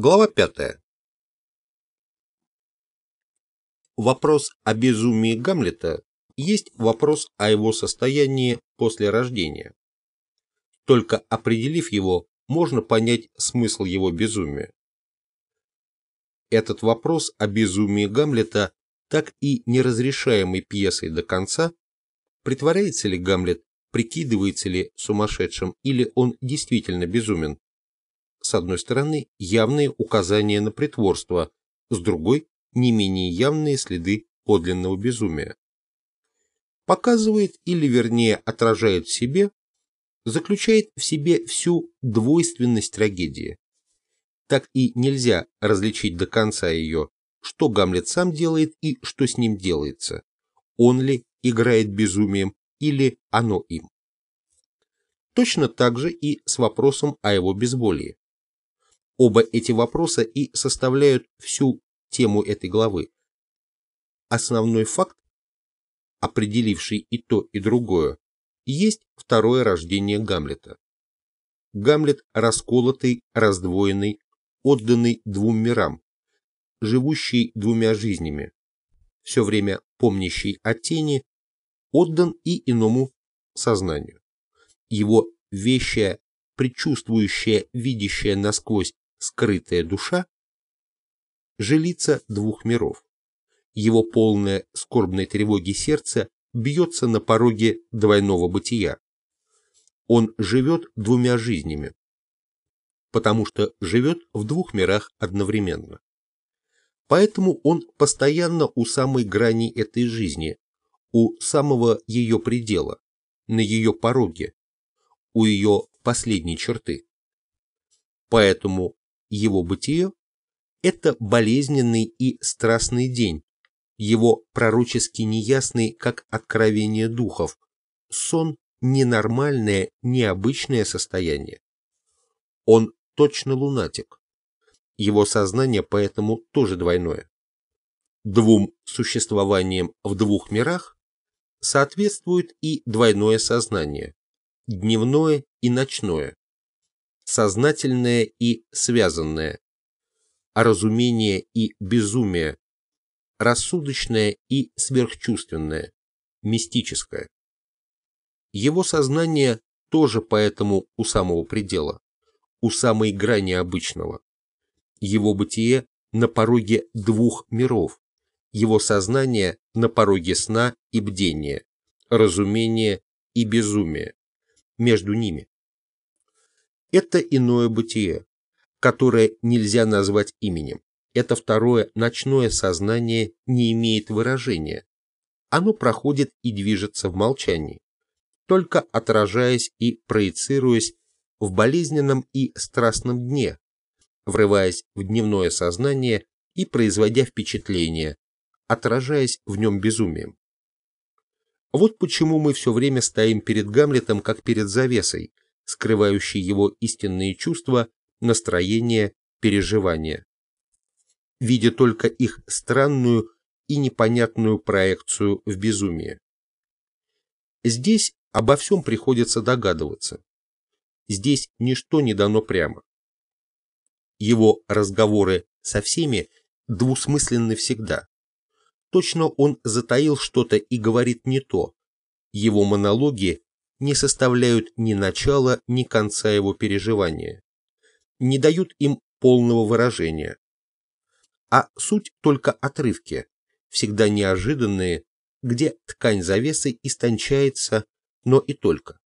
Глава 5. Вопрос о безумии Гамлета есть вопрос о его состоянии после рождения. Только определив его, можно понять смысл его безумия. Этот вопрос о безумии Гамлета так и неразрешаемой пьесой до конца, притворяется ли Гамлет, прикидывается ли сумасшедшим или он действительно безумен, с одной стороны, явные указания на притворство, с другой – не менее явные следы подлинного безумия. Показывает или вернее отражает в себе, заключает в себе всю двойственность трагедии. Так и нельзя различить до конца ее, что Гамлет сам делает и что с ним делается. Он ли играет безумием или оно им. Точно так же и с вопросом о его безболии. Оба эти вопроса и составляют всю тему этой главы. Основной факт, определивший и то, и другое, есть второе рождение Гамлета. Гамлет расколотый, раздвоенный, отданный двум мирам, живущий двумя жизнями, все время помнящий о тени, отдан и иному сознанию. Его вещая, предчувствующая, видящая насквозь скрытая душа, жилица двух миров. Его полное скорбной тревоги сердце бьется на пороге двойного бытия. Он живет двумя жизнями, потому что живет в двух мирах одновременно. Поэтому он постоянно у самой грани этой жизни, у самого ее предела, на ее пороге, у ее последней черты. Поэтому его бытие – это болезненный и страстный день, его пророчески неясный, как откровение духов, сон – ненормальное, необычное состояние. Он точно лунатик. Его сознание поэтому тоже двойное. Двум существованиям в двух мирах соответствует и двойное сознание, дневное и ночное, сознательное и связанное, разумение и безумие, рассудочное и сверхчувственное, мистическое. Его сознание тоже поэтому у самого предела, у самой грани обычного. Его бытие на пороге двух миров, его сознание на пороге сна и бдения, разумения и безумия, между ними. Это иное бытие, которое нельзя назвать именем. Это второе ночное сознание не имеет выражения. Оно проходит и движется в молчании, только отражаясь и проецируясь в болезненном и страстном дне, врываясь в дневное сознание и производя впечатление, отражаясь в нем безумием. Вот почему мы все время стоим перед Гамлетом, как перед завесой, скрывающий его истинные чувства, настроения, переживания. Видя только их странную и непонятную проекцию в безумие. Здесь обо всем приходится догадываться. Здесь ничто не дано прямо. Его разговоры со всеми двусмысленны всегда. Точно он затаил что-то и говорит не то. Его монологи не составляют ни начала, ни конца его переживания, не дают им полного выражения. А суть только отрывки, всегда неожиданные, где ткань завесы истончается, но и только.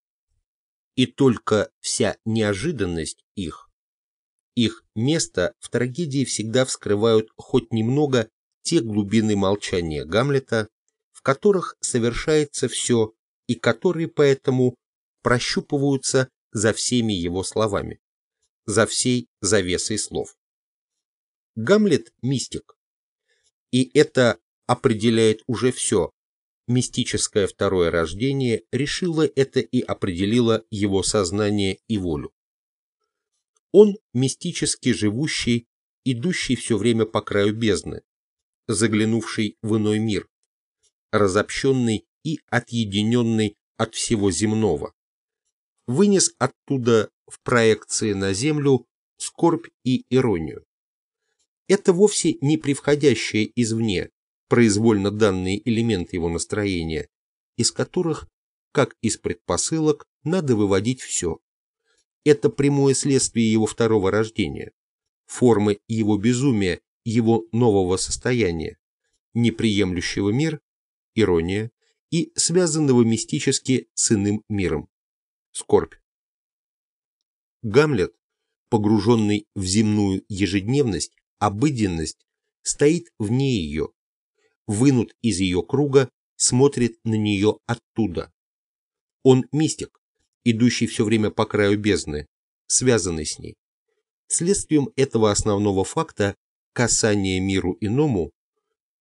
И только вся неожиданность их, их место в трагедии всегда вскрывают хоть немного те глубины молчания Гамлета, в которых совершается все и которые поэтому прощупываются за всеми его словами, за всей завесой слов. Гамлет – мистик, и это определяет уже все. Мистическое второе рождение решило это и определило его сознание и волю. Он мистически живущий, идущий все время по краю бездны, заглянувший в иной мир, разобщенный и отъединенный от всего земного. Вынес оттуда в проекции на землю скорбь и иронию. Это вовсе не превходящие извне, произвольно данные элементы его настроения, из которых, как из предпосылок, надо выводить все. Это прямое следствие его второго рождения, формы его безумия, его нового состояния, неприемлющего мир, ирония, и связанного мистически с иным миром, скорбь. Гамлет, погруженный в земную ежедневность, обыденность, стоит вне ее, вынут из ее круга, смотрит на нее оттуда. Он мистик, идущий все время по краю бездны, связанный с ней. Следствием этого основного факта, касания миру иному,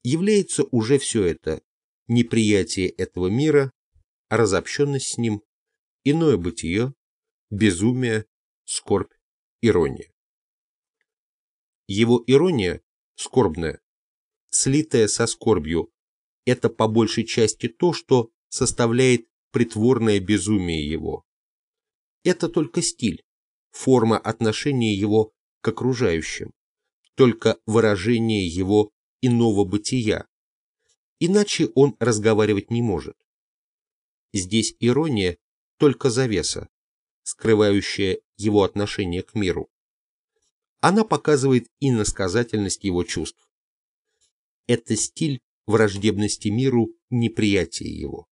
является уже все это, неприятие этого мира, разобщенность с ним, иное бытие, безумие, скорбь, ирония. Его ирония, скорбная, слитая со скорбью, это по большей части то, что составляет притворное безумие его. Это только стиль, форма отношения его к окружающим, только выражение его иного бытия. Иначе он разговаривать не может. Здесь ирония только завеса, скрывающая его отношение к миру. Она показывает иносказательность его чувств. Это стиль враждебности миру, неприятия его.